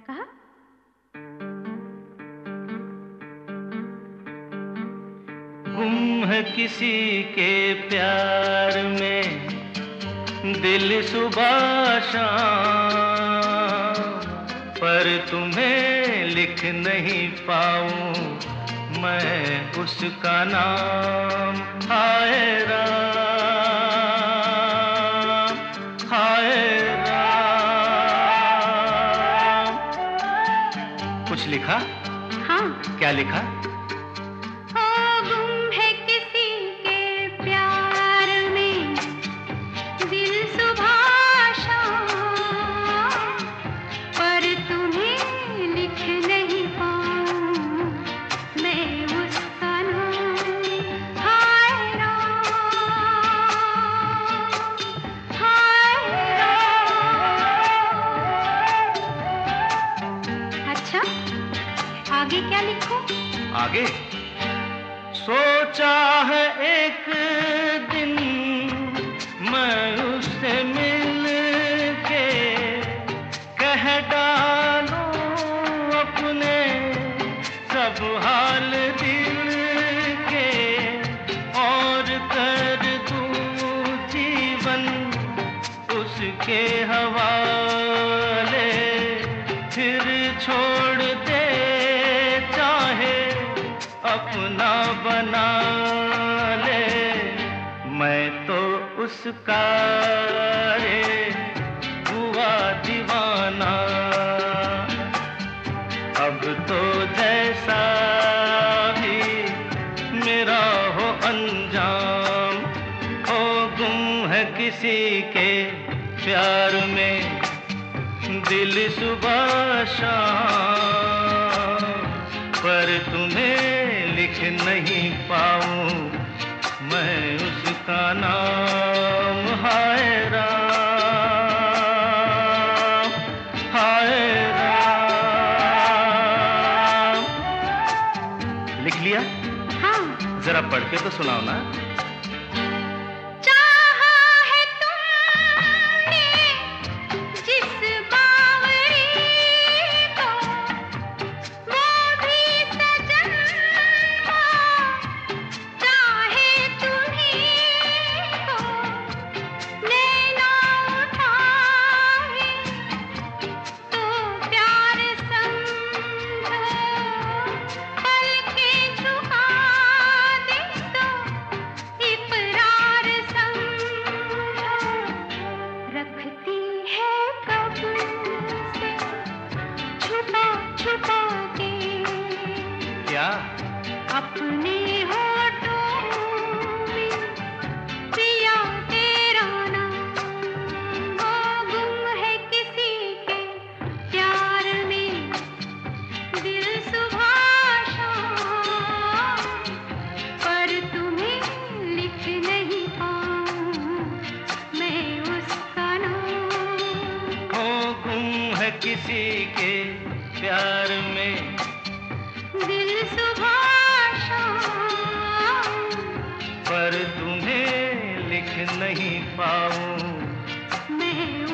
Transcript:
कहा? गुम है किसी के प्यार में दिल सुबह शाम, पर तुम्हें लिख नहीं पाऊँ मैं उसका नाम। कुछ लिखा? हाँ। क्या लिखा? आगे क्या लिखो? आगे। सोचा है एक दिन मैं उससे मिल के कह डालूं अपने सब हाल दिल के और कर दूँ जीवन उसके हवाले अपना बना ले, मैं तो उसका रे, हुआ दीवाना। अब तो जैसा भी मेरा हो अंजाम, हो गुम है किसी के प्यार में, दिल सुबह शाम। पर तुम्हें लिख नहीं पाऊँ। मैं उसका नाम हाय राम हाय राम। लिख लिया? हाँ। जरा पढ़ के तो सुनाओ ना। किसी के प्यार में। दिल सुबह देख नहीं पाऊँ। मैं